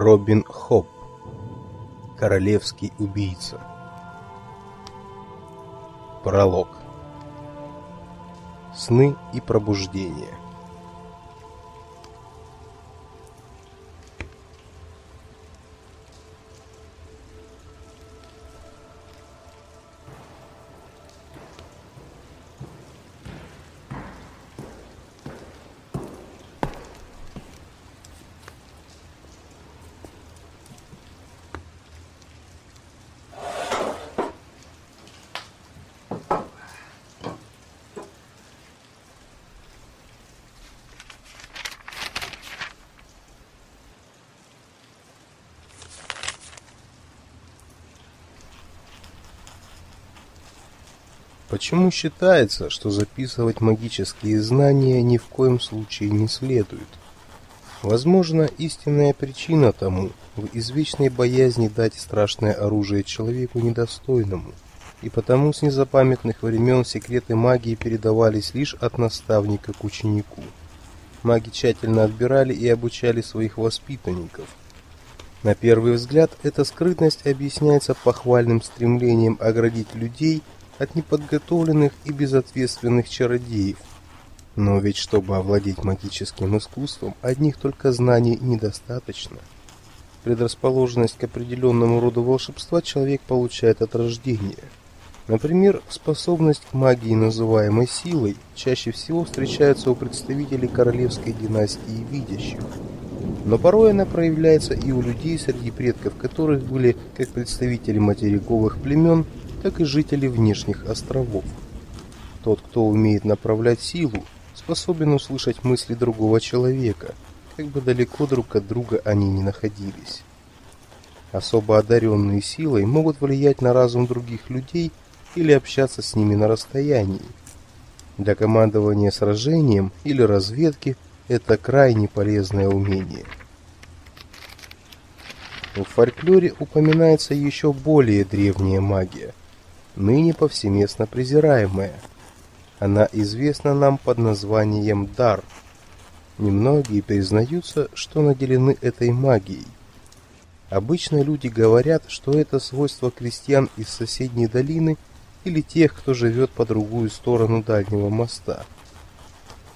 Робин Хоп. Королевский убийца. Пролог. Сны и пробуждение. Почему считается, что записывать магические знания ни в коем случае не следует? Возможно, истинная причина тому в извечной боязни дать страшное оружие человеку недостойному, и потому с незапамятных времен секреты магии передавались лишь от наставника к ученику. Маги тщательно отбирали и обучали своих воспитанников. На первый взгляд, эта скрытность объясняется похвальным стремлением оградить людей – от неподготовленных и безответственных чародеев. Но ведь чтобы овладеть магическим искусством, одних только знаний недостаточно. Предрасположенность к определенному роду волшебства человек получает от рождения. Например, способность к магии, называемой силой, чаще всего встречается у представителей королевской династии видящих. Но порой она проявляется и у людей, среди предков которых были как представители материковых племен, так и жители внешних островов. Тот, кто умеет направлять силу, способен услышать мысли другого человека, как бы далеко друг от друга они ни находились. Особо одаренные силой могут влиять на разум других людей или общаться с ними на расстоянии. Для командования сражением или разведки это крайне полезное умение. В фольклоре упоминается еще более древняя магия ныне повсеместно презираемая. Она известна нам под названием дар. Немногие признаются, что наделены этой магией. Обычно люди говорят, что это свойство крестьян из соседней долины или тех, кто живет по другую сторону дальнего моста.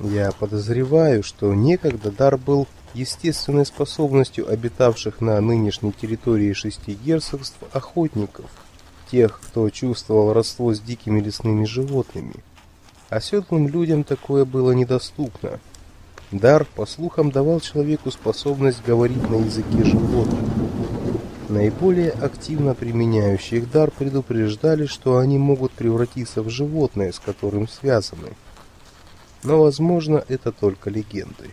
Я подозреваю, что некогда дар был естественной способностью обитавших на нынешней территории шести герцогств охотников – тех, кто чувствовал родство с дикими лесными животными. Оседлым людям такое было недоступно. Дар, по слухам, давал человеку способность говорить на языке животных. Наиболее активно применяющие их дар предупреждали, что они могут превратиться в животное, с которым связаны. Но, возможно, это только легенды.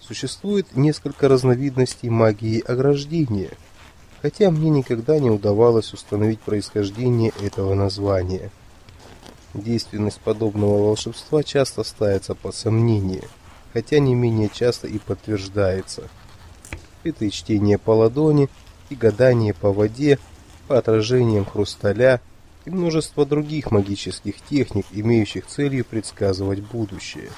Существует несколько разновидностей магии ограждения – хотя мне никогда не удавалось установить происхождение этого названия. Действенность подобного волшебства часто ставится под сомнение, хотя не менее часто и подтверждается. Это и чтение по ладони, и гадание по воде, по отражениям хрусталя, и множество других магических техник, имеющих целью предсказывать будущее.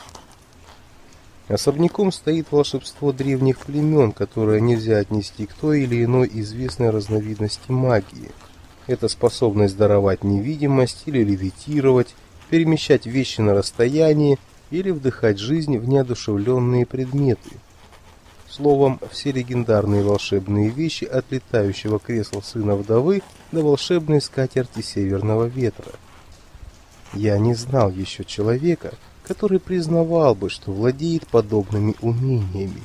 Особняком стоит волшебство древних племен, которое нельзя отнести к той или иной известной разновидности магии. Это способность даровать невидимость или левитировать, перемещать вещи на расстоянии или вдыхать жизнь в неодушевленные предметы. Словом, все легендарные волшебные вещи от летающего кресла сына вдовы до волшебной скатерти северного ветра. Я не знал еще человека, который признавал бы, что владеет подобными умениями.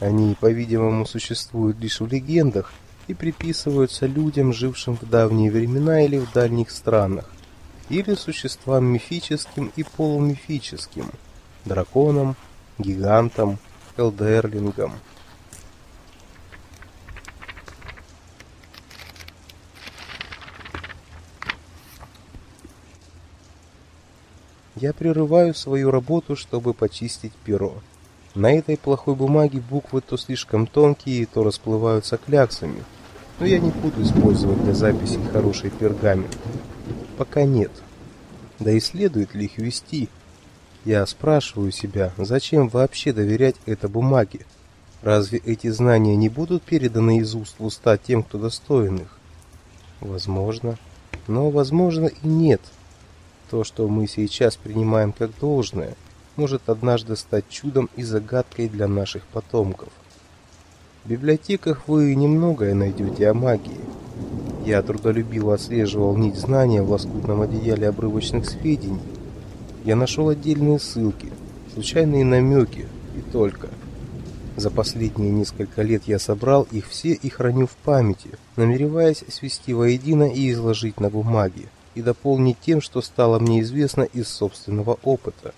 Они, по-видимому, существуют лишь в легендах и приписываются людям, жившим в давние времена или в дальних странах, или существам мифическим и полумифическим, драконам, гигантам, элдерлингам. Я прерываю свою работу, чтобы почистить перо. На этой плохой бумаге буквы то слишком тонкие, то расплываются кляксами. Но я не буду использовать для записи хороший пергамент. Пока нет. Да и следует ли их вести? Я спрашиваю себя, зачем вообще доверять этой бумаге? Разве эти знания не будут переданы из уст в уста тем, кто достоин их? Возможно, но возможно и нет. То, что мы сейчас принимаем как должное, может однажды стать чудом и загадкой для наших потомков. В библиотеках вы немногое найдете о магии. Я трудолюбиво отслеживал нить знания в лоскутном одеяле обрывочных сведений. Я нашел отдельные ссылки, случайные намеки и только. За последние несколько лет я собрал их все и храню в памяти, намереваясь свести воедино и изложить на бумаге, и дополнить тем, что стало мне известно из собственного опыта.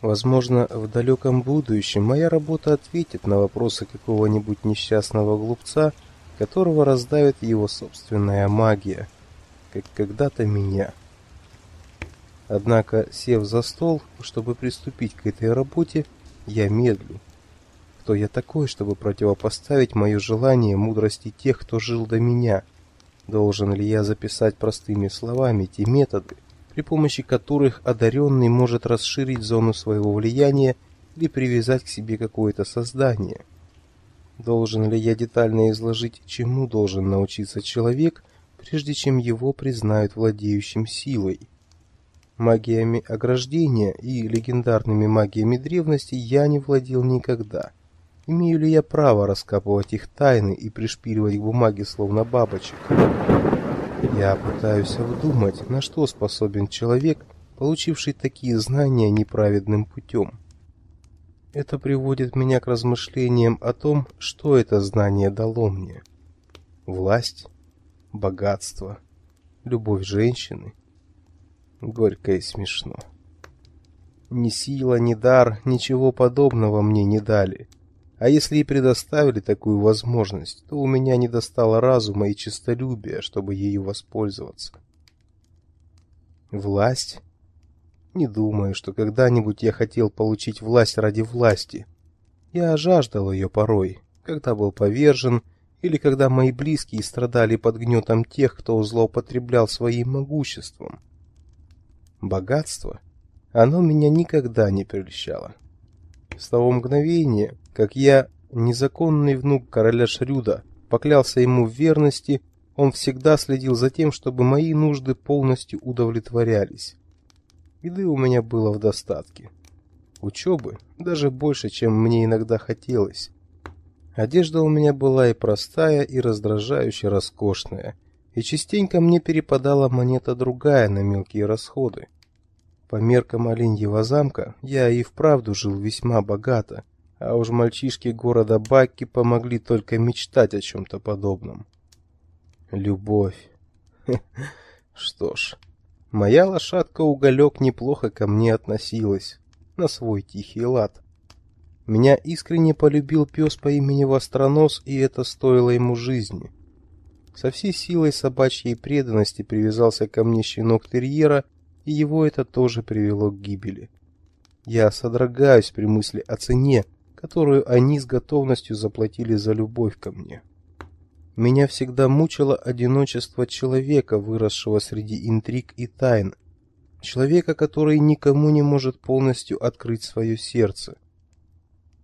Возможно, в далеком будущем моя работа ответит на вопросы какого-нибудь несчастного глупца, которого раздавит его собственная магия, как когда-то меня. Однако, сев за стол, чтобы приступить к этой работе, я медлю. Кто я такой, чтобы противопоставить мое желание мудрости тех, кто жил до меня? Должен ли я записать простыми словами те методы, при помощи которых одаренный может расширить зону своего влияния или привязать к себе какое-то создание. Должен ли я детально изложить, чему должен научиться человек, прежде чем его признают владеющим силой? Магиями ограждения и легендарными магиями древности я не владел никогда. Имею ли я право раскапывать их тайны и пришпиливать к бумаге словно бабочек? Я пытаюсь обдумать, на что способен человек, получивший такие знания неправедным путем. Это приводит меня к размышлениям о том, что это знание дало мне. Власть, богатство, любовь женщины. Горько и смешно. Ни сила, ни дар, ничего подобного мне не дали. А если и предоставили такую возможность, то у меня не достало разума и честолюбия, чтобы ею воспользоваться. Власть? Не думаю, что когда-нибудь я хотел получить власть ради власти. Я жаждал ее порой, когда был повержен, или когда мои близкие страдали под гнетом тех, кто злоупотреблял своим могуществом. Богатство? Оно меня никогда не прельщало. С того мгновения, как я, незаконный внук короля Шрюда, поклялся ему в верности, он всегда следил за тем, чтобы мои нужды полностью удовлетворялись. Еды у меня было в достатке. Учебы даже больше, чем мне иногда хотелось. Одежда у меня была и простая, и раздражающе роскошная, и частенько мне перепадала монета другая на мелкие расходы. По меркам Оленьего замка я и вправду жил весьма богато, а уж мальчишки города Бакки помогли только мечтать о чем-то подобном. Любовь. Что ж, моя лошадка Уголек неплохо ко мне относилась, на свой тихий лад. Меня искренне полюбил пес по имени Востронос, и это стоило ему жизни. Со всей силой собачьей преданности привязался ко мне щенок терьера, и его это тоже привело к гибели. Я содрогаюсь при мысли о цене, которую они с готовностью заплатили за любовь ко мне. Меня всегда мучило одиночество человека, выросшего среди интриг и тайн, человека, который никому не может полностью открыть свое сердце.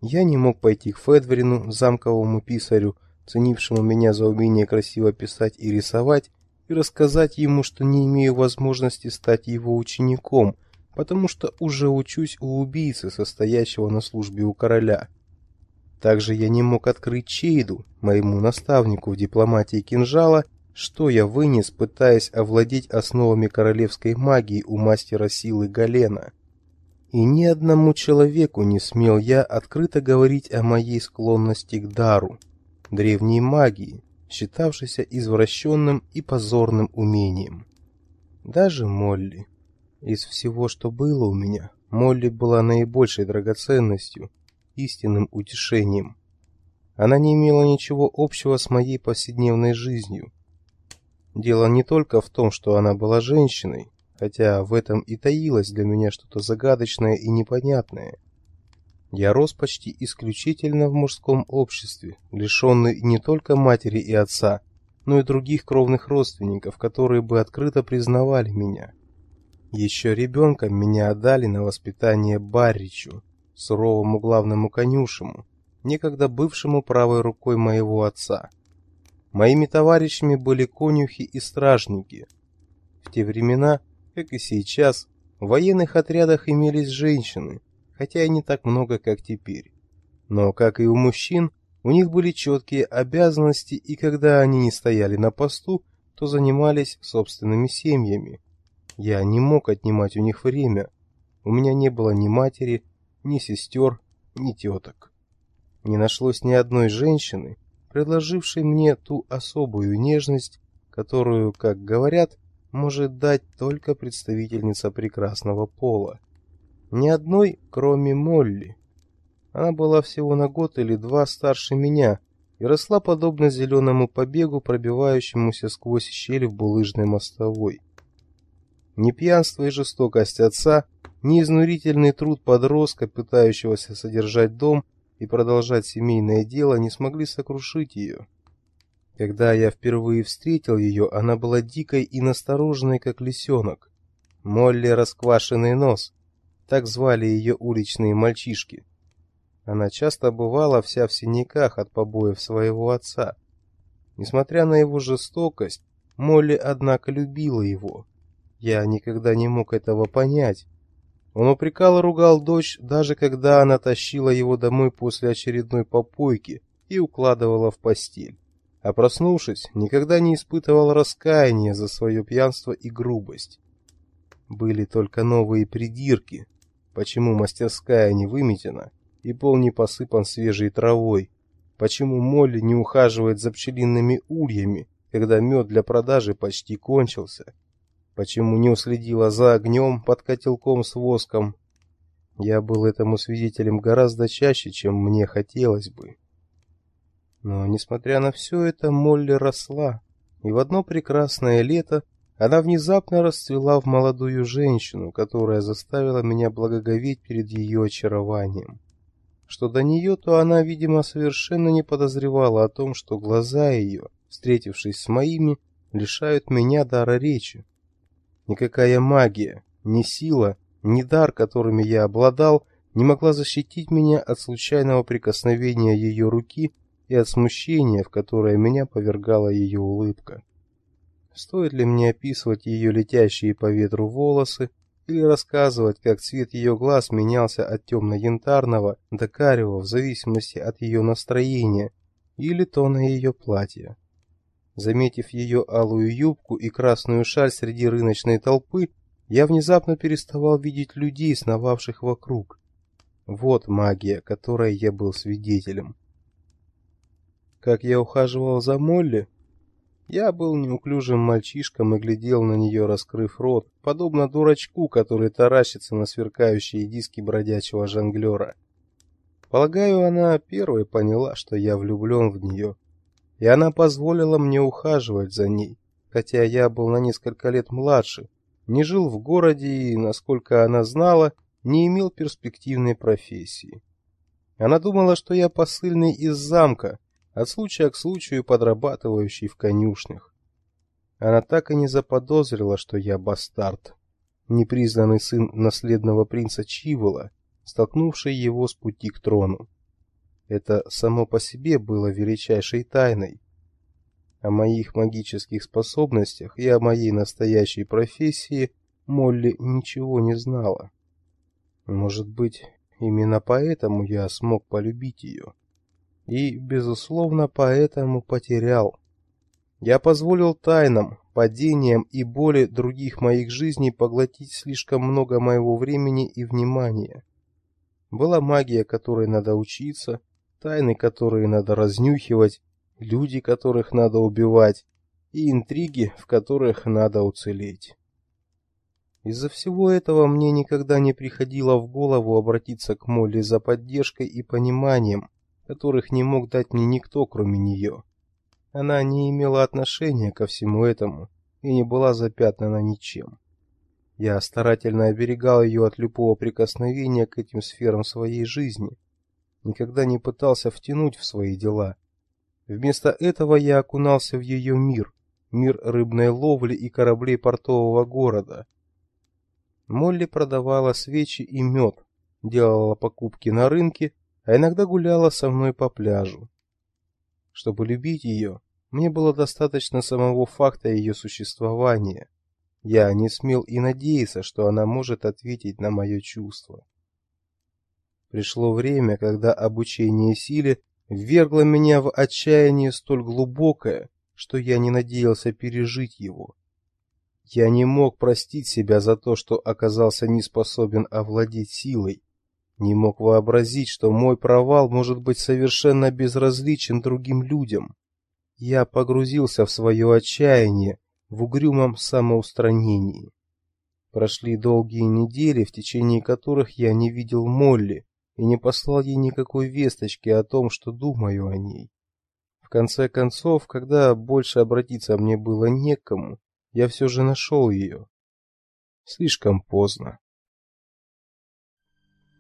Я не мог пойти к Федверину, замковому писарю, ценившему меня за умение красиво писать и рисовать, и рассказать ему, что не имею возможности стать его учеником, потому что уже учусь у убийцы, состоящего на службе у короля. Также я не мог открыть Чейду, моему наставнику в дипломатии кинжала, что я вынес, пытаясь овладеть основами королевской магии у мастера силы Галена. И ни одному человеку не смел я открыто говорить о моей склонности к дару, древней магии, считавшейся извращенным и позорным умением. Даже Молли. Из всего, что было у меня, Молли была наибольшей драгоценностью, истинным утешением. Она не имела ничего общего с моей повседневной жизнью. Дело не только в том, что она была женщиной, хотя в этом и таилось для меня что-то загадочное и непонятное. Я рос почти исключительно в мужском обществе, лишенный не только матери и отца, но и других кровных родственников, которые бы открыто признавали меня. Еще ребенком меня отдали на воспитание Барричу, суровому главному конюшему, некогда бывшему правой рукой моего отца. Моими товарищами были конюхи и стражники. В те времена, как и сейчас, в военных отрядах имелись женщины, хотя и не так много, как теперь. Но, как и у мужчин, у них были четкие обязанности, и когда они не стояли на посту, то занимались собственными семьями. Я не мог отнимать у них время. У меня не было ни матери, ни сестер, ни теток. Не нашлось ни одной женщины, предложившей мне ту особую нежность, которую, как говорят, может дать только представительница прекрасного пола. Ни одной, кроме Молли. Она была всего на год или два старше меня и росла подобно зеленому побегу, пробивающемуся сквозь щель в булыжной мостовой. Ни пьянство и жестокость отца, ни изнурительный труд подростка, пытающегося содержать дом и продолжать семейное дело, не смогли сокрушить ее. Когда я впервые встретил ее, она была дикой и настороженной, как лисенок. Молли Расквашенный Нос, так звали ее уличные мальчишки. Она часто бывала вся в синяках от побоев своего отца. Несмотря на его жестокость, Молли, однако, любила его. Я никогда не мог этого понять. Он упрекал и ругал дочь, даже когда она тащила его домой после очередной попойки и укладывала в постель. А проснувшись, никогда не испытывал раскаяния за свое пьянство и грубость. Были только новые придирки. Почему мастерская не выметена и пол не посыпан свежей травой? Почему Молли не ухаживает за пчелиными ульями, когда мед для продажи почти кончился? Почему не уследила за огнем под котелком с воском? Я был этому свидетелем гораздо чаще, чем мне хотелось бы. Но, несмотря на все это, Молли росла, и в одно прекрасное лето она внезапно расцвела в молодую женщину, которая заставила меня благоговеть перед ее очарованием. Что до нее, то она, видимо, совершенно не подозревала о том, что глаза ее, встретившись с моими, лишают меня дара речи. Никакая магия, ни сила, ни дар, которыми я обладал, не могла защитить меня от случайного прикосновения ее руки и от смущения, в которое меня повергала ее улыбка. Стоит ли мне описывать ее летящие по ветру волосы или рассказывать, как цвет ее глаз менялся от темно-янтарного до карего в зависимости от ее настроения или тона ее платья? Заметив ее алую юбку и красную шаль среди рыночной толпы, я внезапно переставал видеть людей, сновавших вокруг. Вот магия, которой я был свидетелем. Как я ухаживал за Молли? Я был неуклюжим мальчишком и глядел на нее, раскрыв рот, подобно дурачку, который таращится на сверкающие диски бродячего жонглера. Полагаю, она первой поняла, что я влюблен в нее и она позволила мне ухаживать за ней, хотя я был на несколько лет младше, не жил в городе и, насколько она знала, не имел перспективной профессии. Она думала, что я посыльный из замка, от случая к случаю подрабатывающий в конюшнях. Она так и не заподозрила, что я бастард, непризнанный сын наследного принца Чивола, столкнувший его с пути к трону. Это само по себе было величайшей тайной. О моих магических способностях и о моей настоящей профессии Молли ничего не знала. Может быть, именно поэтому я смог полюбить ее. И, безусловно, поэтому потерял. Я позволил тайнам, падениям и боли других моих жизней поглотить слишком много моего времени и внимания. Была магия, которой надо учиться, тайны, которые надо разнюхивать, люди, которых надо убивать, и интриги, в которых надо уцелеть. Из-за всего этого мне никогда не приходило в голову обратиться к Молли за поддержкой и пониманием, которых не мог дать мне никто, кроме нее. Она не имела отношения ко всему этому и не была запятнана ничем. Я старательно оберегал ее от любого прикосновения к этим сферам своей жизни, никогда не пытался втянуть в свои дела. Вместо этого я окунался в ее мир, мир рыбной ловли и кораблей портового города. Молли продавала свечи и мед, делала покупки на рынке, а иногда гуляла со мной по пляжу. Чтобы любить ее, мне было достаточно самого факта ее существования. Я не смел и надеяться, что она может ответить на мое чувство. Пришло время, когда обучение силе ввергло меня в отчаяние столь глубокое, что я не надеялся пережить его. Я не мог простить себя за то, что оказался не способен овладеть силой. Не мог вообразить, что мой провал может быть совершенно безразличен другим людям. Я погрузился в свое отчаяние в угрюмом самоустранении. Прошли долгие недели, в течение которых я не видел Молли и не послал ей никакой весточки о том, что думаю о ней. В конце концов, когда больше обратиться мне было некому, я все же нашел ее. Слишком поздно.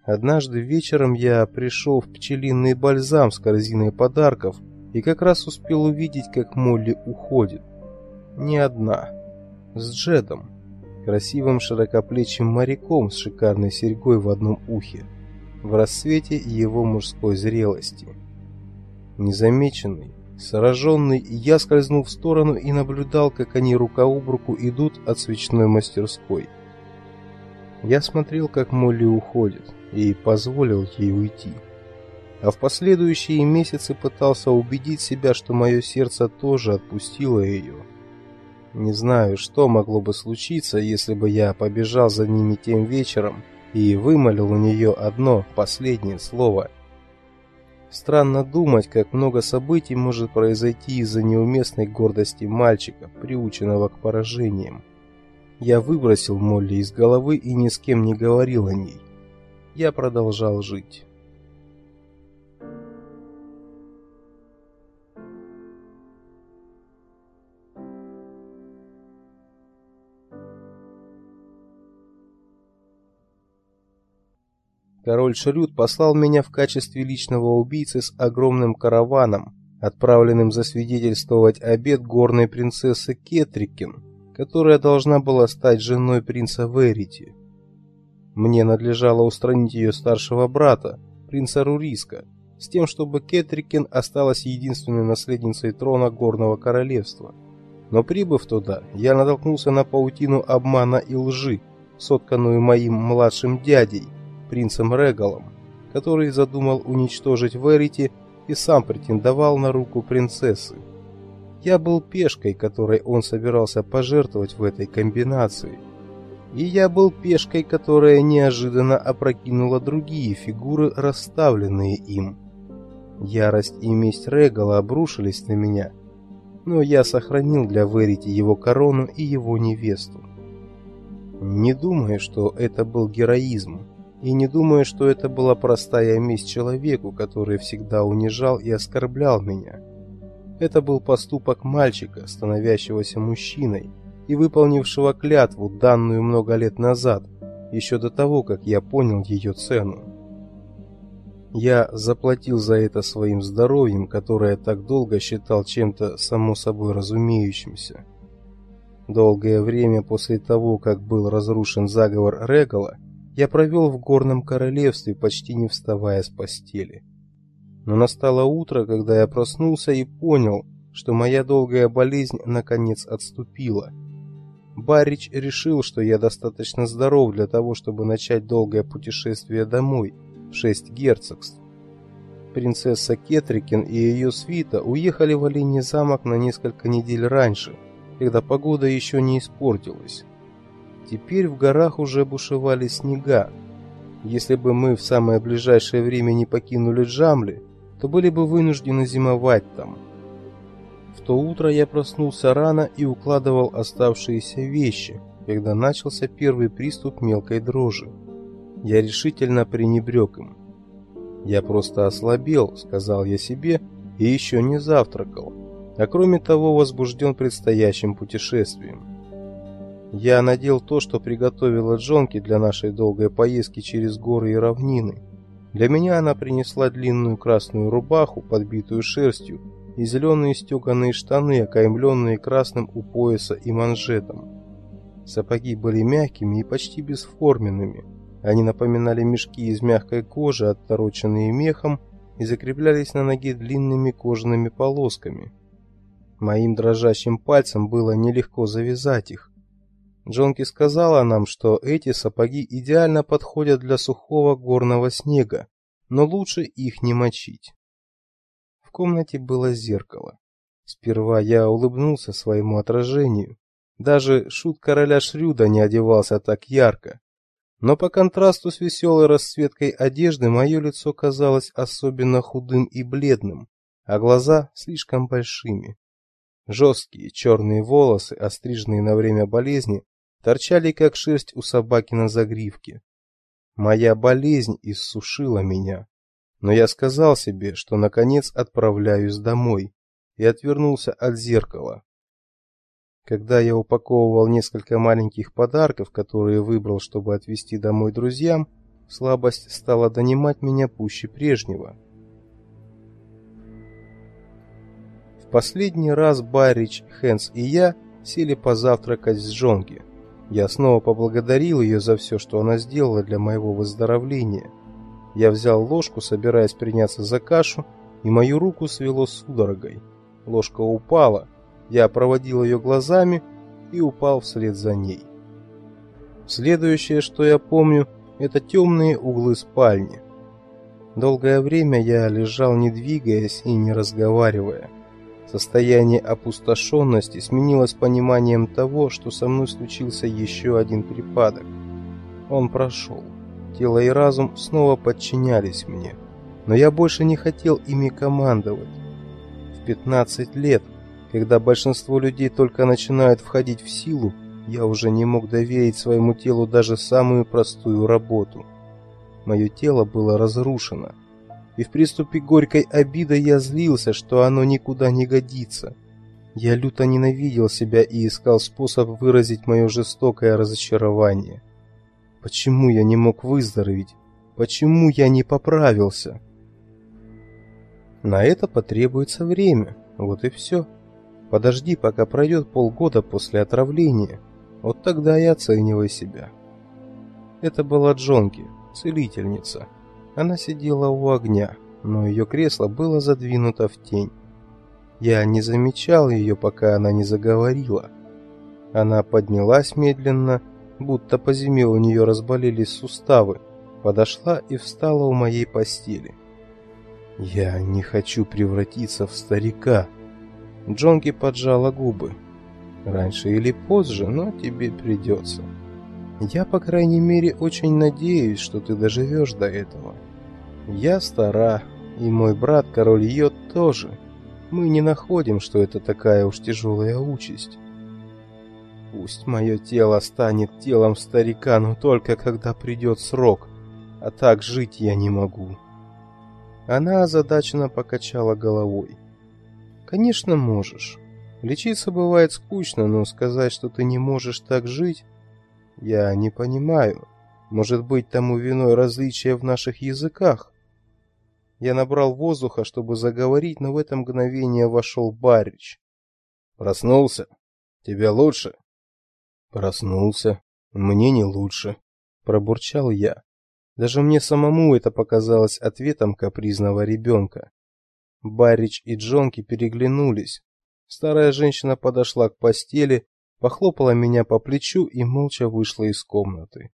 Однажды вечером я пришел в пчелиный бальзам с корзиной подарков и как раз успел увидеть, как Молли уходит. Не одна, с Джедом, красивым широкоплечим моряком с шикарной серьгой в одном ухе, в рассвете его мужской зрелости. Незамеченный, Сраженный, я скользнул в сторону и наблюдал, как они рука об руку идут от свечной мастерской. Я смотрел, как Молли уходит, и позволил ей уйти. А в последующие месяцы пытался убедить себя, что мое сердце тоже отпустило ее. Не знаю, что могло бы случиться, если бы я побежал за ними тем вечером и вымолил у нее одно последнее слово – Странно думать, как много событий может произойти из-за неуместной гордости мальчика, приученного к поражениям. Я выбросил Молли из головы и ни с кем не говорил о ней. Я продолжал жить. Король Шрюд послал меня в качестве личного убийцы с огромным караваном, отправленным засвидетельствовать обет горной принцессы Кетрикин, которая должна была стать женой принца Верити. Мне надлежало устранить ее старшего брата, принца Руриска, с тем, чтобы Кетрикин осталась единственной наследницей трона горного королевства. Но прибыв туда, я натолкнулся на паутину обмана и лжи, сотканную моим младшим дядей, принцем Регалом, который задумал уничтожить Верити и сам претендовал на руку принцессы. Я был пешкой, которой он собирался пожертвовать в этой комбинации. И я был пешкой, которая неожиданно опрокинула другие фигуры, расставленные им. Ярость и месть Регала обрушились на меня, но я сохранил для Верити его корону и его невесту. Не думаю, что это был героизм и не думаю, что это была простая месть человеку, который всегда унижал и оскорблял меня. Это был поступок мальчика, становящегося мужчиной и выполнившего клятву, данную много лет назад, еще до того, как я понял ее цену. Я заплатил за это своим здоровьем, которое так долго считал чем-то само собой разумеющимся. Долгое время после того, как был разрушен заговор Регала, я провел в горном королевстве, почти не вставая с постели. Но настало утро, когда я проснулся и понял, что моя долгая болезнь наконец отступила. Барич решил, что я достаточно здоров для того, чтобы начать долгое путешествие домой, в шесть герцогств. Принцесса Кетрикин и ее свита уехали в Олений замок на несколько недель раньше, когда погода еще не испортилась. Теперь в горах уже бушевали снега. Если бы мы в самое ближайшее время не покинули Джамли, то были бы вынуждены зимовать там. В то утро я проснулся рано и укладывал оставшиеся вещи, когда начался первый приступ мелкой дрожи. Я решительно пренебрег им. Я просто ослабел, сказал я себе, и еще не завтракал, а кроме того возбужден предстоящим путешествием. Я надел то, что приготовила Джонки для нашей долгой поездки через горы и равнины. Для меня она принесла длинную красную рубаху, подбитую шерстью, и зеленые стеганые штаны, окаймленные красным у пояса и манжетом. Сапоги были мягкими и почти бесформенными, Они напоминали мешки из мягкой кожи, оттороченные мехом, и закреплялись на ноге длинными кожаными полосками. Моим дрожащим пальцем было нелегко завязать их. Джонки сказала нам, что эти сапоги идеально подходят для сухого горного снега, но лучше их не мочить. В комнате было зеркало. Сперва я улыбнулся своему отражению. Даже шут короля Шрюда не одевался так ярко. Но по контрасту с веселой расцветкой одежды мое лицо казалось особенно худым и бледным, а глаза слишком большими. Жесткие черные волосы, остриженные на время болезни, торчали как шерсть у собаки на загривке. Моя болезнь иссушила меня, но я сказал себе, что наконец отправляюсь домой, и отвернулся от зеркала. Когда я упаковывал несколько маленьких подарков, которые выбрал, чтобы отвезти домой друзьям, слабость стала донимать меня пуще прежнего. В последний раз Баррич, Хэнс и я сели позавтракать с Джонги. Я снова поблагодарил ее за все, что она сделала для моего выздоровления. Я взял ложку, собираясь приняться за кашу, и мою руку свело судорогой. Ложка упала, я проводил ее глазами и упал вслед за ней. Следующее, что я помню, это темные углы спальни. Долгое время я лежал, не двигаясь и не разговаривая. Состояние опустошенности сменилось пониманием того, что со мной случился еще один припадок. Он прошел. Тело и разум снова подчинялись мне, но я больше не хотел ими командовать. В 15 лет когда большинство людей только начинают входить в силу, я уже не мог доверить своему телу даже самую простую работу. Мое тело было разрушено, и в приступе горькой обиды я злился, что оно никуда не годится. Я люто ненавидел себя и искал способ выразить мое жестокое разочарование. Почему я не мог выздороветь? Почему я не поправился? На это потребуется время. Вот и все. Подожди, пока пройдет полгода после отравления. Вот тогда и оценивай себя. Это была Джонки, целительница. Она сидела у огня, но ее кресло было задвинуто в тень. Я не замечал ее, пока она не заговорила. Она поднялась медленно, будто по зиме у нее разболелись суставы, подошла и встала у моей постели. «Я не хочу превратиться в старика», Джонки поджала губы. Раньше или позже, но тебе придется. Я, по крайней мере, очень надеюсь, что ты доживешь до этого. Я стара, и мой брат, король Йод, тоже. Мы не находим, что это такая уж тяжелая участь. Пусть мое тело станет телом старика, но только когда придет срок, а так жить я не могу. Она озадаченно покачала головой. Конечно, можешь. Лечиться бывает скучно, но сказать, что ты не можешь так жить, я не понимаю. Может быть, тому виной различия в наших языках. Я набрал воздуха, чтобы заговорить, но в это мгновение вошел Барич. Проснулся? Тебе лучше? Проснулся. Мне не лучше, пробурчал я. Даже мне самому это показалось ответом капризного ребенка. Барич и Джонки переглянулись. Старая женщина подошла к постели, похлопала меня по плечу и молча вышла из комнаты.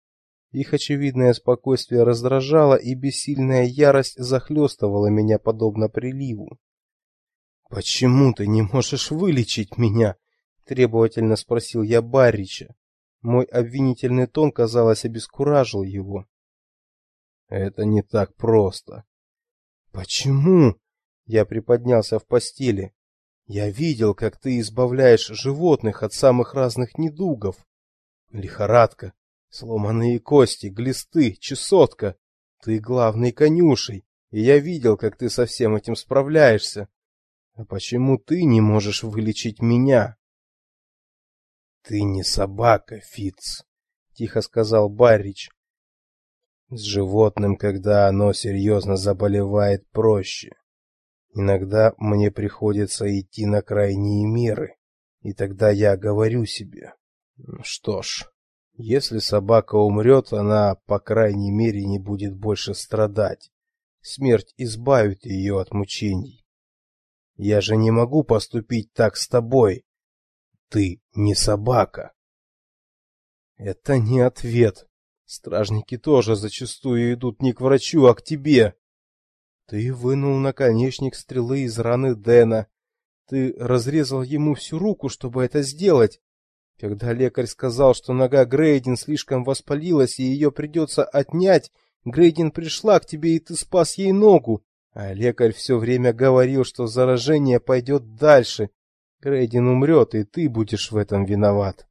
Их очевидное спокойствие раздражало, и бессильная ярость захлестывала меня подобно приливу. Почему ты не можешь вылечить меня? требовательно спросил я Барича. Мой обвинительный тон, казалось, обескуражил его. Это не так просто. Почему? Я приподнялся в постели. Я видел, как ты избавляешь животных от самых разных недугов. Лихорадка, сломанные кости, глисты, чесотка. Ты главный конюшей, и я видел, как ты со всем этим справляешься. А почему ты не можешь вылечить меня? Ты не собака, Фиц, тихо сказал Баррич. С животным, когда оно серьезно заболевает, проще. Иногда мне приходится идти на крайние меры, и тогда я говорю себе: что ж, Если собака умрет, она, по крайней мере, не будет больше страдать. Смерть избавит ее от мучений. Я же не могу поступить так с тобой. Ты не собака. Это не ответ. Стражники тоже зачастую идут не к врачу, а к тебе. Ты вынул наконечник стрелы из раны Дэна. Ты разрезал ему всю руку, чтобы это сделать. Когда лекарь сказал, что нога Грейдин слишком воспалилась и ее придется отнять, Грейдин пришла к тебе, и ты спас ей ногу. А лекарь все время говорил, что заражение пойдет дальше. Грейдин умрет, и ты будешь в этом виноват.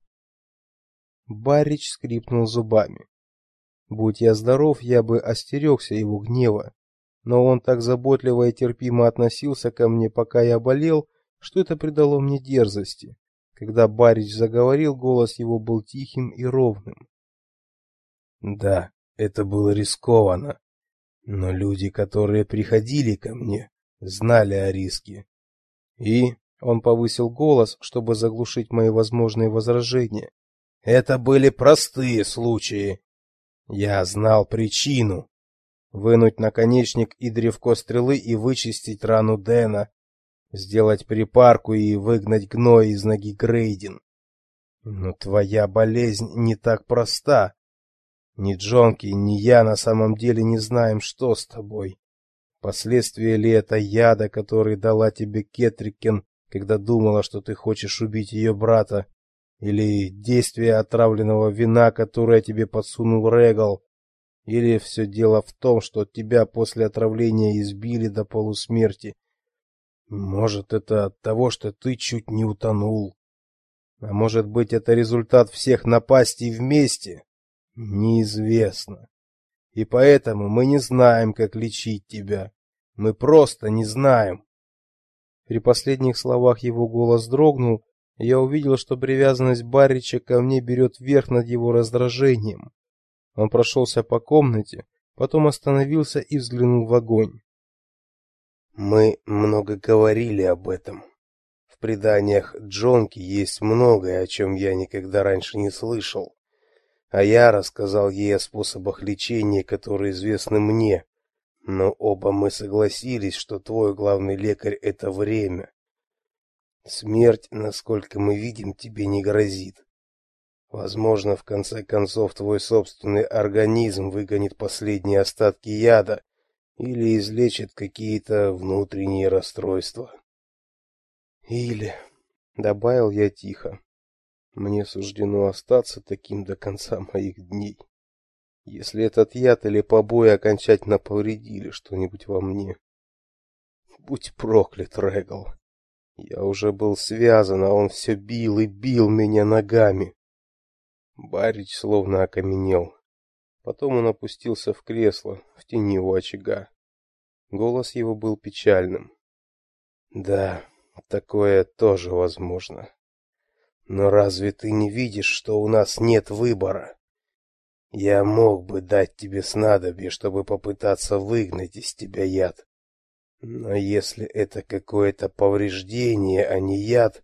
Барич скрипнул зубами. Будь я здоров, я бы остерегся его гнева. Но он так заботливо и терпимо относился ко мне, пока я болел, что это придало мне дерзости. Когда Барич заговорил, голос его был тихим и ровным. Да, это было рискованно, но люди, которые приходили ко мне, знали о риске. И он повысил голос, чтобы заглушить мои возможные возражения. Это были простые случаи. Я знал причину. Вынуть наконечник и древко стрелы и вычистить рану Дэна, сделать припарку и выгнать гной из ноги Грейдин. Но твоя болезнь не так проста. Ни Джонки, ни я на самом деле не знаем, что с тобой. Последствия ли это яда, который дала тебе Кетрикен, когда думала, что ты хочешь убить ее брата, или действие отравленного вина, которое тебе подсунул Регал, или все дело в том, что тебя после отравления избили до полусмерти может, это от того, что ты чуть не утонул. А может быть, это результат всех напастей вместе? Неизвестно. И поэтому мы не знаем, как лечить тебя. Мы просто не знаем. При последних словах его голос дрогнул, и я увидел, что привязанность Баррича ко мне берет верх над его раздражением. Он прошелся по комнате, потом остановился и взглянул в огонь. Мы много говорили об этом. В преданиях Джонки есть многое, о чем я никогда раньше не слышал. А я рассказал ей о способах лечения, которые известны мне. Но оба мы согласились, что твой главный лекарь это время. Смерть, насколько мы видим, тебе не грозит. Возможно, в конце концов твой собственный организм выгонит последние остатки яда, или излечит какие-то внутренние расстройства. Или, добавил я тихо, мне суждено остаться таким до конца моих дней. Если этот яд или побои окончательно повредили что-нибудь во мне. Будь проклят, Регал. Я уже был связан, а он все бил и бил меня ногами. Барич словно окаменел. Потом он опустился в кресло в тени у очага. Голос его был печальным. Да, такое тоже возможно. Но разве ты не видишь, что у нас нет выбора? Я мог бы дать тебе снадобье, чтобы попытаться выгнать из тебя яд. Но если это какое-то повреждение, а не яд,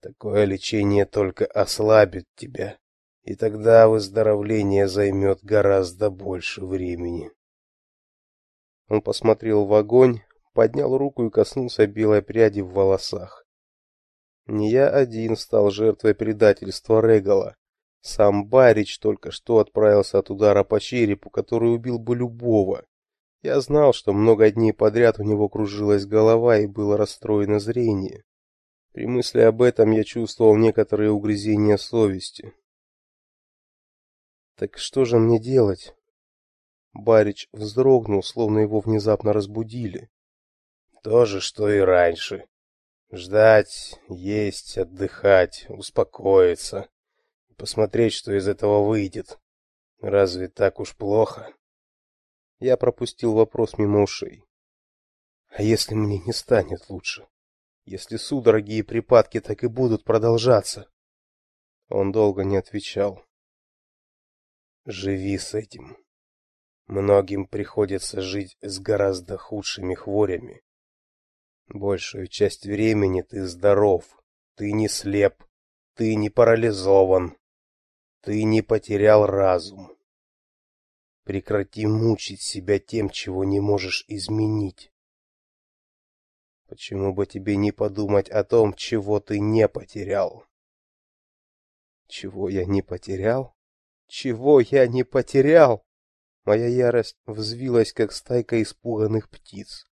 такое лечение только ослабит тебя и тогда выздоровление займет гораздо больше времени. Он посмотрел в огонь, поднял руку и коснулся белой пряди в волосах. Не я один стал жертвой предательства Регала. Сам Барич только что отправился от удара по черепу, который убил бы любого. Я знал, что много дней подряд у него кружилась голова и было расстроено зрение. При мысли об этом я чувствовал некоторые угрызения совести. Так что же мне делать? Барич вздрогнул, словно его внезапно разбудили. То же, что и раньше. Ждать, есть, отдыхать, успокоиться посмотреть, что из этого выйдет. Разве так уж плохо? Я пропустил вопрос мимо ушей. А если мне не станет лучше? Если судороги и припадки так и будут продолжаться? Он долго не отвечал. Живи с этим. Многим приходится жить с гораздо худшими хворями. Большую часть времени ты здоров, ты не слеп, ты не парализован. Ты не потерял разум. Прекрати мучить себя тем, чего не можешь изменить. Почему бы тебе не подумать о том, чего ты не потерял? Чего я не потерял? Чего я не потерял? Моя ярость взвилась, как стайка испуганных птиц.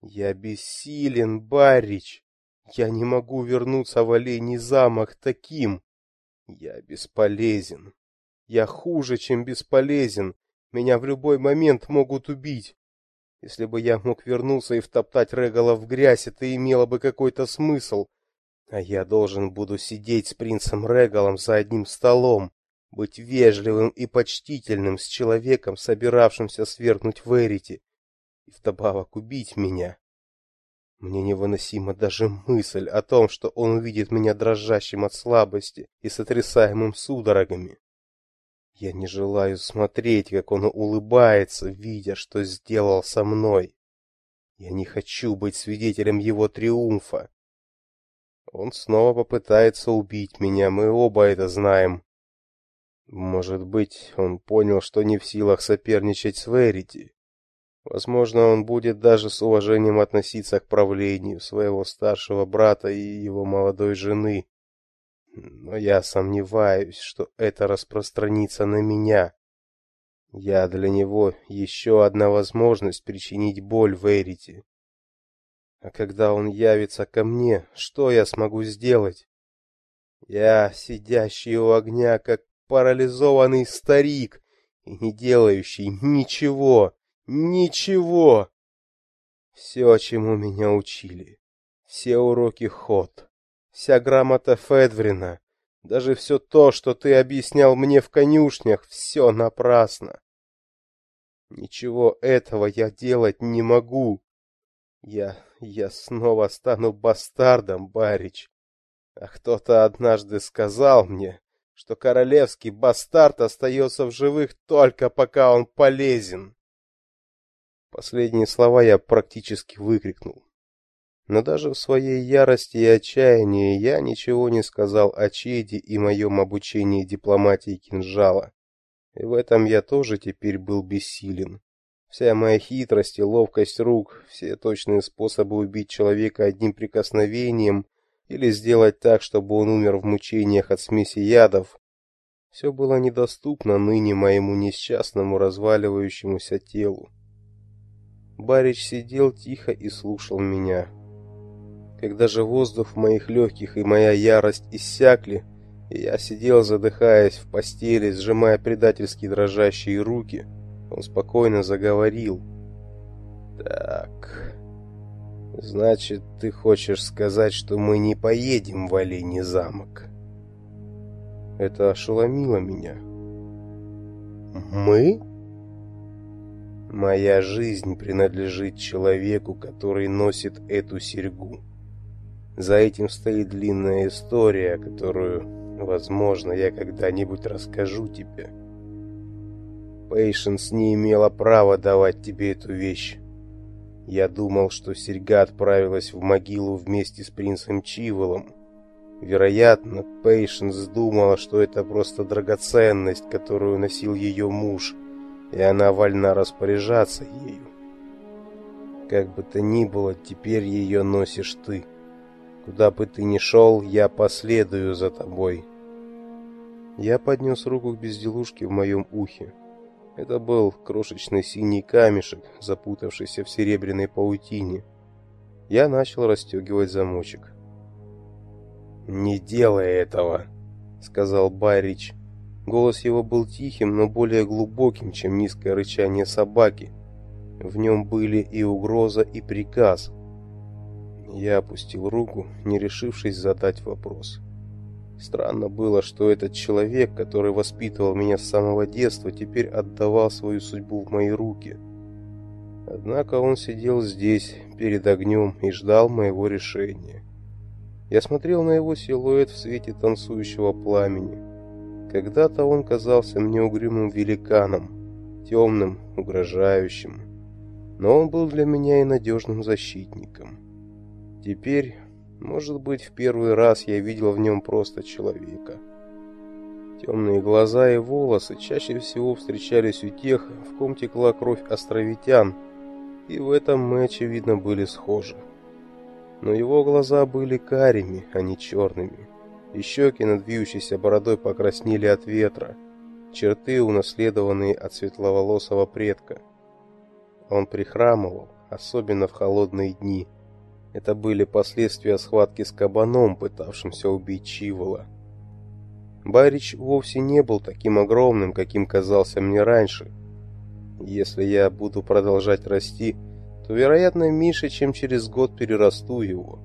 Я бессилен, Барич. Я не могу вернуться в Олений замок таким. Я бесполезен. Я хуже, чем бесполезен. Меня в любой момент могут убить. Если бы я мог вернуться и втоптать Регала в грязь, это имело бы какой-то смысл. А я должен буду сидеть с принцем Регалом за одним столом, быть вежливым и почтительным с человеком, собиравшимся свергнуть Верити, и вдобавок убить меня. Мне невыносима даже мысль о том, что он увидит меня дрожащим от слабости и сотрясаемым судорогами. Я не желаю смотреть, как он улыбается, видя, что сделал со мной. Я не хочу быть свидетелем его триумфа. Он снова попытается убить меня, мы оба это знаем. Может быть, он понял, что не в силах соперничать с Верити. Возможно, он будет даже с уважением относиться к правлению своего старшего брата и его молодой жены. Но я сомневаюсь, что это распространится на меня. Я для него еще одна возможность причинить боль Верите. А когда он явится ко мне, что я смогу сделать? Я, сидящий у огня, как парализованный старик и не делающий ничего. Ничего. Все, чему меня учили. Все уроки ход. Вся грамота Федврина. Даже все то, что ты объяснял мне в конюшнях, все напрасно. Ничего этого я делать не могу. Я... я снова стану бастардом, Барич. А кто-то однажды сказал мне, что королевский бастард остается в живых только пока он полезен. Последние слова я практически выкрикнул. Но даже в своей ярости и отчаянии я ничего не сказал о Чеде и моем обучении дипломатии кинжала. И в этом я тоже теперь был бессилен. Вся моя хитрость и ловкость рук, все точные способы убить человека одним прикосновением или сделать так, чтобы он умер в мучениях от смеси ядов, все было недоступно ныне моему несчастному разваливающемуся телу. Барич сидел тихо и слушал меня. Когда же воздух в моих легких и моя ярость иссякли, и я сидел, задыхаясь в постели, сжимая предательски дрожащие руки, он спокойно заговорил. «Так, значит, ты хочешь сказать, что мы не поедем в Олений замок?» Это ошеломило меня. «Мы?» Моя жизнь принадлежит человеку, который носит эту серьгу. За этим стоит длинная история, которую, возможно, я когда-нибудь расскажу тебе. Пейшенс не имела права давать тебе эту вещь. Я думал, что серьга отправилась в могилу вместе с принцем Чиволом. Вероятно, Пейшенс думала, что это просто драгоценность, которую носил ее муж, и она вольна распоряжаться ею. Как бы то ни было, теперь ее носишь ты. Куда бы ты ни шел, я последую за тобой. Я поднес руку к безделушке в моем ухе. Это был крошечный синий камешек, запутавшийся в серебряной паутине. Я начал расстегивать замочек. «Не делай этого», — сказал Байрич. Голос его был тихим, но более глубоким, чем низкое рычание собаки. В нем были и угроза, и приказ. Я опустил руку, не решившись задать вопрос. Странно было, что этот человек, который воспитывал меня с самого детства, теперь отдавал свою судьбу в мои руки. Однако он сидел здесь, перед огнем, и ждал моего решения. Я смотрел на его силуэт в свете танцующего пламени. Когда-то он казался мне угрюмым великаном, темным, угрожающим. Но он был для меня и надежным защитником. Теперь, может быть, в первый раз я видел в нем просто человека. Темные глаза и волосы чаще всего встречались у тех, в ком текла кровь островитян, и в этом мы, очевидно, были схожи. Но его глаза были карими, а не черными, и щеки над вьющейся бородой покраснели от ветра, черты, унаследованные от светловолосого предка. Он прихрамывал, особенно в холодные дни. Это были последствия схватки с кабаном, пытавшимся убить Чивола. Барич вовсе не был таким огромным, каким казался мне раньше. Если я буду продолжать расти, то, вероятно, меньше, чем через год перерасту его.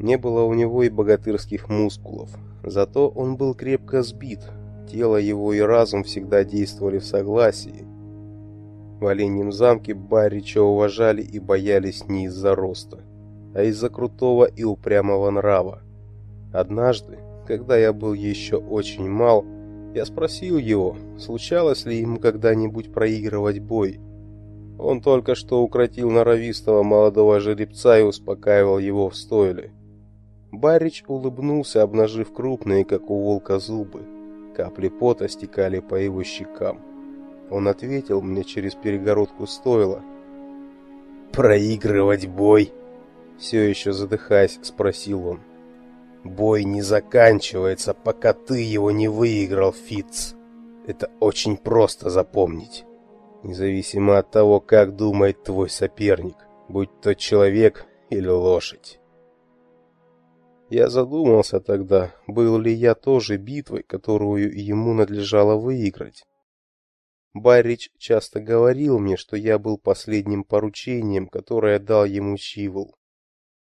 Не было у него и богатырских мускулов, зато он был крепко сбит, тело его и разум всегда действовали в согласии. В Оленьем замке Барича уважали и боялись не из-за роста, а из-за крутого и упрямого нрава. Однажды, когда я был еще очень мал, я спросил его, случалось ли ему когда-нибудь проигрывать бой. Он только что укротил норовистого молодого жеребца и успокаивал его в стойле. Барич улыбнулся, обнажив крупные, как у волка, зубы. Капли пота стекали по его щекам. Он ответил мне через перегородку стойла. «Проигрывать бой?» Все еще задыхаясь, спросил он. Бой не заканчивается, пока ты его не выиграл, Фитц. Это очень просто запомнить. Независимо от того, как думает твой соперник, будь то человек или лошадь. Я задумался тогда, был ли я тоже битвой, которую ему надлежало выиграть. Баррич часто говорил мне, что я был последним поручением, которое дал ему Чивол.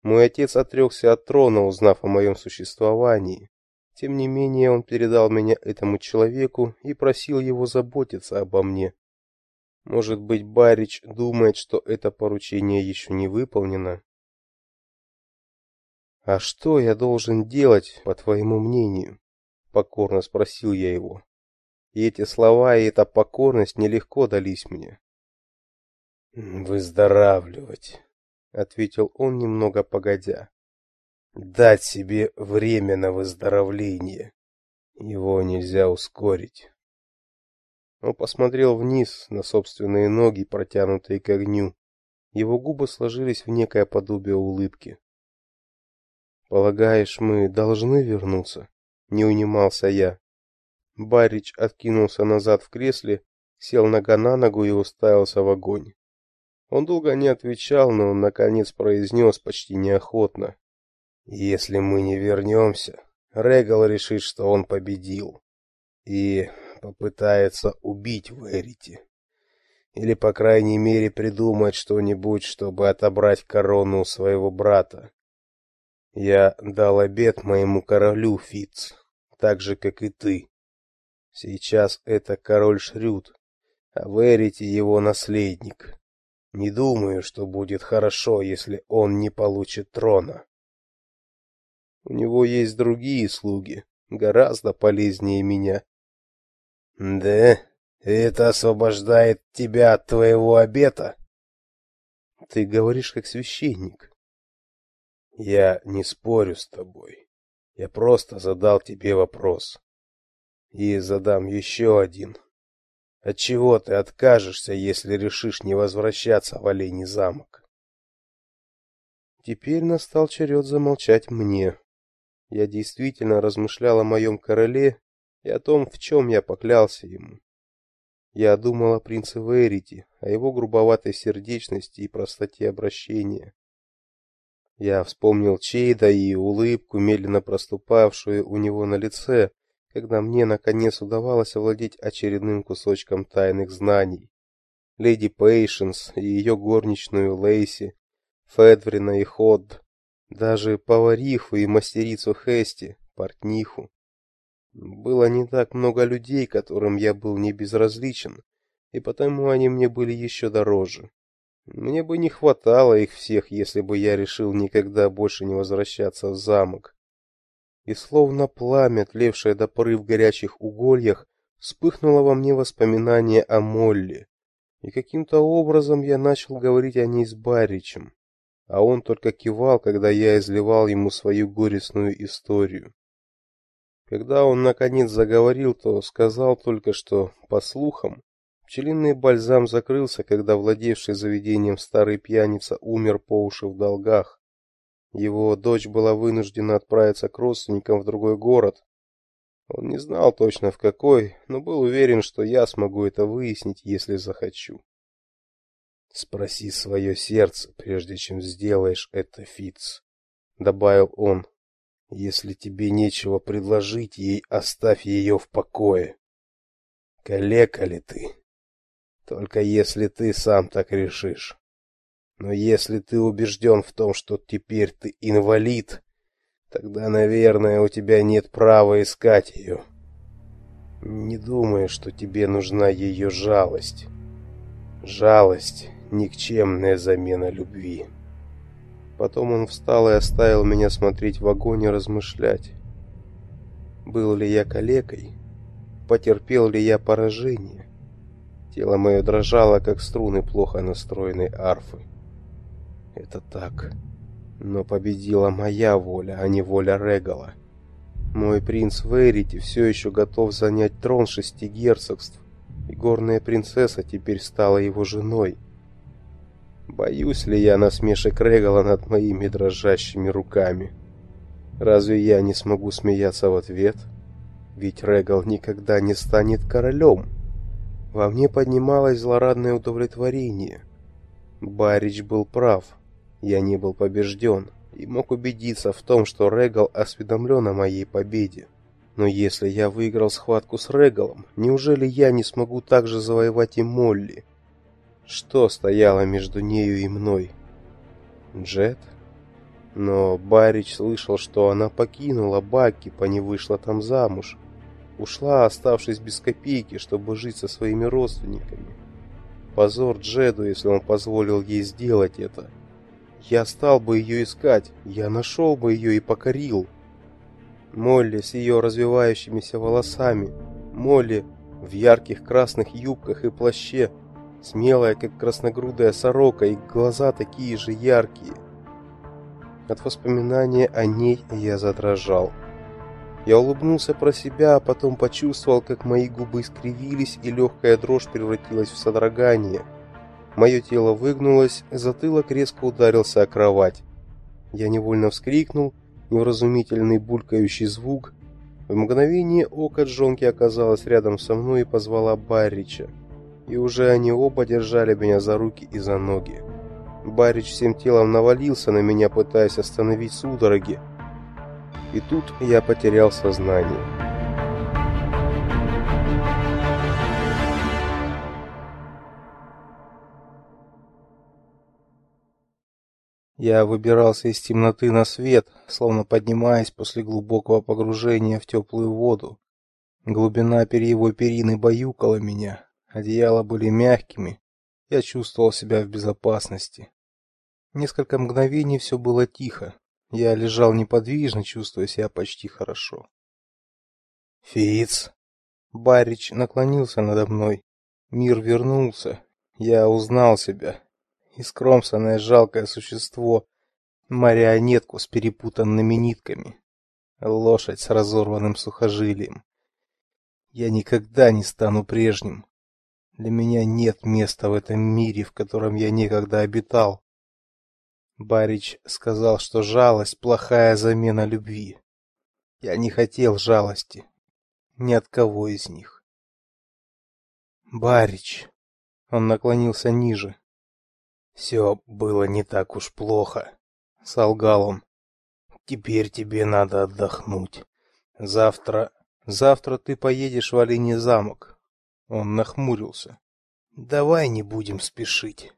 Мой отец отрекся от трона, узнав о моем существовании. Тем не менее, он передал меня этому человеку и просил его заботиться обо мне. Может быть, Барич думает, что это поручение еще не выполнено? А что я должен делать, по твоему мнению? покорно спросил я его. И эти слова и эта покорность нелегко дались мне. Выздоравливать, ответил он немного погодя. Дать себе время на выздоровление. Его нельзя ускорить. Он посмотрел вниз на собственные ноги, протянутые к огню. Его губы сложились в некое подобие улыбки. Полагаешь, мы должны вернуться? Не унимался я. Барич откинулся назад в кресле, сел нога на ногу и уставился в огонь. Он долго не отвечал, но наконец произнес почти неохотно: "Если мы не вернемся, Регал решит, что он победил и попытается убить Верити. Или, по крайней мере, придумать что-нибудь, чтобы отобрать корону у своего брата. Я дал обет моему королю Фиц, так же как и ты. Сейчас это король Шрюд, а Верити его наследник. Не думаю, что будет хорошо, если он не получит трона. У него есть другие слуги, гораздо полезнее меня. Да, это освобождает тебя от твоего обета. Ты говоришь как священник. Я не спорю с тобой. Я просто задал тебе вопрос. И задам еще один. От чего ты откажешься, если решишь не возвращаться в Олений замок? Теперь настал черед замолчать мне. Я действительно размышлял о моем короле и о том, в чем я поклялся ему. Я думал о принце Верити, о его грубоватой сердечности и простоте обращения. Я вспомнил Чейда и улыбку, медленно проступавшую у него на лице, когда мне наконец удавалось овладеть очередным кусочком тайных знаний. Леди Пейшенс и ее горничную Лейси, Федврина и Ходд, даже повариху и мастерицу Хести, портниху. Было не так много людей, которым я был не безразличен, и потому они мне были еще дороже. Мне бы не хватало их всех, если бы я решил никогда больше не возвращаться в замок и словно пламя, тлевшее до поры в горячих угольях, вспыхнуло во мне воспоминание о Молли. И каким-то образом я начал говорить о ней с Баричем, а он только кивал, когда я изливал ему свою горестную историю. Когда он наконец заговорил, то сказал только, что, по слухам, пчелиный бальзам закрылся, когда владевший заведением старый пьяница умер по уши в долгах. Его дочь была вынуждена отправиться к родственникам в другой город. Он не знал точно в какой, но был уверен, что я смогу это выяснить, если захочу. Спроси свое сердце, прежде чем сделаешь это, Фиц, добавил он. Если тебе нечего предложить ей, оставь ее в покое. Калека ли ты? Только если ты сам так решишь. Но если ты убежден в том, что теперь ты инвалид, тогда, наверное, у тебя нет права искать ее. Не думай, что тебе нужна ее жалость. Жалость никчемная замена любви. Потом он встал и оставил меня смотреть в огонь и размышлять. Был ли я калекой? Потерпел ли я поражение? Тело мое дрожало, как струны плохо настроенной арфы. Это так. Но победила моя воля, а не воля Регала. Мой принц Верити все еще готов занять трон шести герцогств, и горная принцесса теперь стала его женой. Боюсь ли я насмешек Регала над моими дрожащими руками? Разве я не смогу смеяться в ответ? Ведь Регал никогда не станет королем. Во мне поднималось злорадное удовлетворение. Барич был прав. Я не был побежден и мог убедиться в том, что Регал осведомлен о моей победе. Но если я выиграл схватку с Регалом, неужели я не смогу также завоевать и Молли? Что стояло между нею и мной? Джет? Но Барич слышал, что она покинула Баки, по не вышла там замуж. Ушла, оставшись без копейки, чтобы жить со своими родственниками. Позор Джеду, если он позволил ей сделать это. Я стал бы ее искать, я нашел бы ее и покорил. Молли с ее развивающимися волосами, Молли в ярких красных юбках и плаще – смелая, как красногрудая сорока, и глаза такие же яркие. От воспоминания о ней я задрожал. Я улыбнулся про себя, а потом почувствовал, как мои губы искривились, и легкая дрожь превратилась в содрогание. Мое тело выгнулось, затылок резко ударился о кровать. Я невольно вскрикнул, невразумительный булькающий звук. В мгновение ока Джонки оказалась рядом со мной и позвала Баррича и уже они оба держали меня за руки и за ноги. Барич всем телом навалился на меня, пытаясь остановить судороги. И тут я потерял сознание. Я выбирался из темноты на свет, словно поднимаясь после глубокого погружения в теплую воду. Глубина перьевой перины баюкала меня, Одеяла были мягкими. Я чувствовал себя в безопасности. Несколько мгновений все было тихо. Я лежал неподвижно, чувствуя себя почти хорошо. Фиц. Барич наклонился надо мной. Мир вернулся. Я узнал себя. Искромсанное жалкое существо, марионетку с перепутанными нитками, лошадь с разорванным сухожилием. Я никогда не стану прежним. Для меня нет места в этом мире, в котором я некогда обитал. Барич сказал, что жалость плохая замена любви. Я не хотел жалости ни от кого из них. Барич. Он наклонился ниже. Все было не так уж плохо, солгал он. Теперь тебе надо отдохнуть. Завтра, завтра ты поедешь в Олений замок. Он нахмурился. Давай не будем спешить.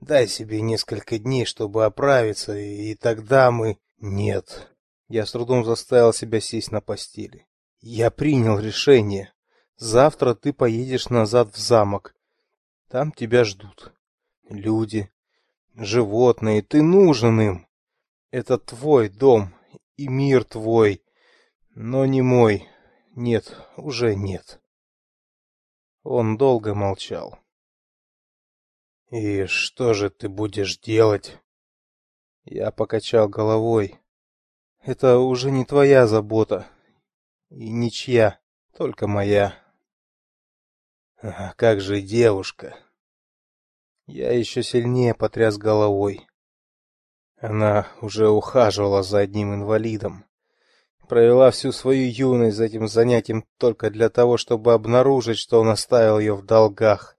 Дай себе несколько дней, чтобы оправиться, и тогда мы Нет. Я с трудом заставил себя сесть на постели. Я принял решение. Завтра ты поедешь назад в замок. Там тебя ждут люди, животные, ты нужен им. Это твой дом и мир твой, но не мой. Нет, уже нет. Он долго молчал. И что же ты будешь делать? Я покачал головой. Это уже не твоя забота. И ничья, только моя. А как же девушка? Я еще сильнее потряс головой. Она уже ухаживала за одним инвалидом. Провела всю свою юность за этим занятием только для того, чтобы обнаружить, что он оставил ее в долгах.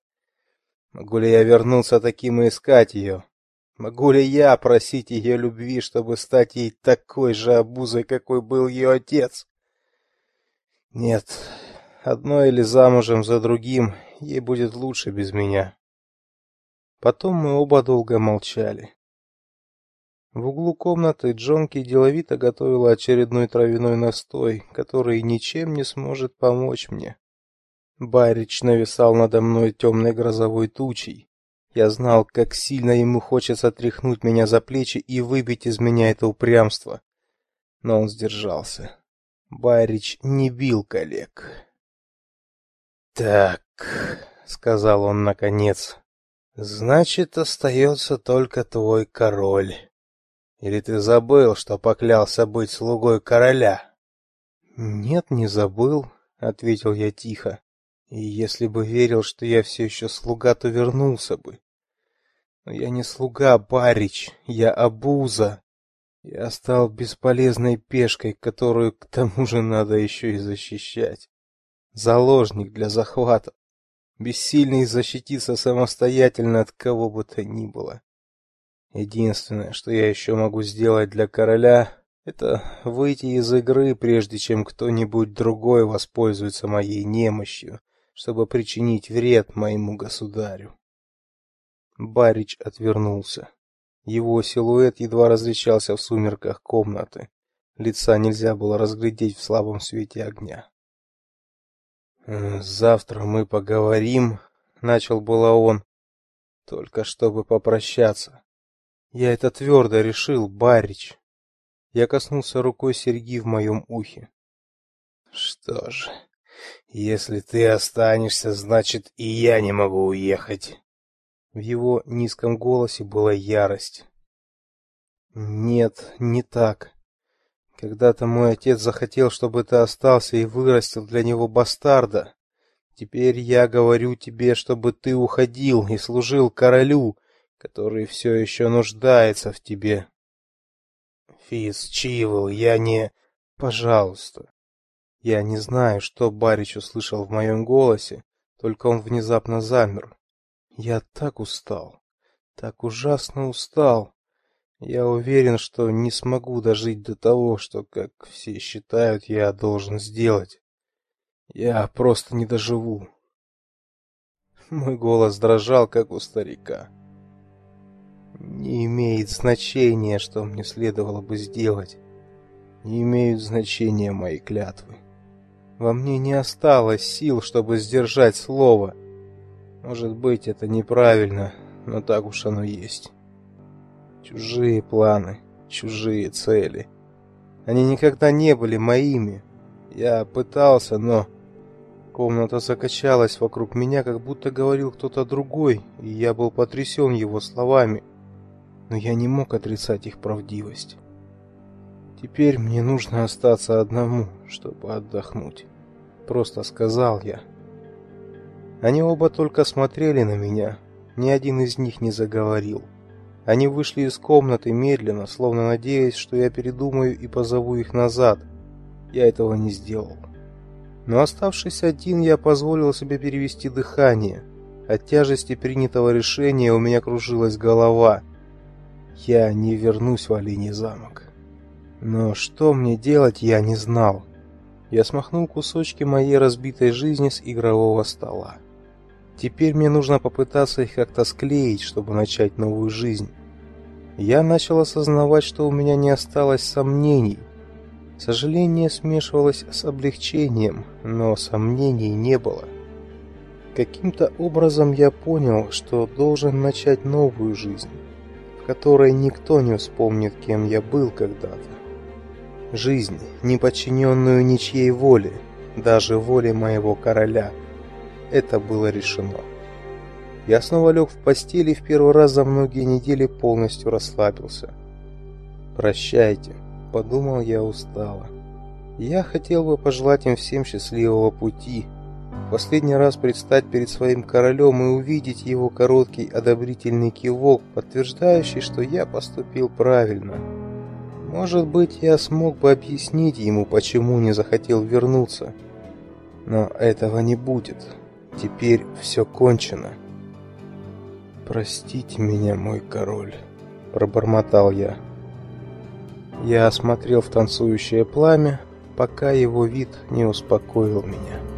Могу ли я вернуться таким и искать ее? Могу ли я просить ее любви, чтобы стать ей такой же обузой, какой был ее отец? Нет, одной или замужем за другим, ей будет лучше без меня. Потом мы оба долго молчали. В углу комнаты Джонки деловито готовила очередной травяной настой, который ничем не сможет помочь мне. Барич нависал надо мной темной грозовой тучей. Я знал, как сильно ему хочется тряхнуть меня за плечи и выбить из меня это упрямство. Но он сдержался. Барич не бил коллег. «Так», — сказал он наконец, — «значит, остается только твой король». Или ты забыл, что поклялся быть слугой короля? Нет, не забыл, ответил я тихо. И если бы верил, что я все еще слуга, то вернулся бы. Но я не слуга, барич, я обуза. Я стал бесполезной пешкой, которую к тому же надо еще и защищать. Заложник для захвата. Бессильный защититься самостоятельно от кого бы то ни было. Единственное, что я еще могу сделать для короля, это выйти из игры, прежде чем кто-нибудь другой воспользуется моей немощью, чтобы причинить вред моему государю. Барич отвернулся. Его силуэт едва различался в сумерках комнаты. Лица нельзя было разглядеть в слабом свете огня. Завтра мы поговорим, начал было он, только чтобы попрощаться. Я это твердо решил, барич. Я коснулся рукой серьги в моем ухе. Что ж, если ты останешься, значит и я не могу уехать. В его низком голосе была ярость. Нет, не так. Когда-то мой отец захотел, чтобы ты остался и вырастил для него бастарда. Теперь я говорю тебе, чтобы ты уходил и служил королю, который все еще нуждается в тебе. Физ Чивл, я не... Пожалуйста. Я не знаю, что Барич услышал в моем голосе, только он внезапно замер. Я так устал, так ужасно устал. Я уверен, что не смогу дожить до того, что, как все считают, я должен сделать. Я просто не доживу. Мой голос дрожал, как у старика. Не имеет значения, что мне следовало бы сделать. Не имеют значения мои клятвы. Во мне не осталось сил, чтобы сдержать слово. Может быть, это неправильно, но так уж оно есть. Чужие планы, чужие цели. Они никогда не были моими. Я пытался, но комната закачалась вокруг меня, как будто говорил кто-то другой, и я был потрясен его словами но я не мог отрицать их правдивость. Теперь мне нужно остаться одному, чтобы отдохнуть, просто сказал я. Они оба только смотрели на меня, ни один из них не заговорил. Они вышли из комнаты медленно, словно надеясь, что я передумаю и позову их назад. Я этого не сделал. Но оставшись один, я позволил себе перевести дыхание. От тяжести принятого решения у меня кружилась голова, я не вернусь в Олений замок. Но что мне делать, я не знал. Я смахнул кусочки моей разбитой жизни с игрового стола. Теперь мне нужно попытаться их как-то склеить, чтобы начать новую жизнь. Я начал осознавать, что у меня не осталось сомнений. Сожаление смешивалось с облегчением, но сомнений не было. Каким-то образом я понял, что должен начать новую жизнь в которой никто не вспомнит, кем я был когда-то. Жизнь, не подчиненную ничьей воле, даже воле моего короля. Это было решено. Я снова лег в постели и в первый раз за многие недели полностью расслабился. «Прощайте», — подумал я устало. Я хотел бы пожелать им всем счастливого пути. Последний раз предстать перед своим королем и увидеть его короткий одобрительный кивок, подтверждающий, что я поступил правильно. Может быть, я смог бы объяснить ему, почему не захотел вернуться. Но этого не будет. Теперь все кончено. Простите меня, мой король, пробормотал я. Я осмотрел в танцующее пламя, пока его вид не успокоил меня.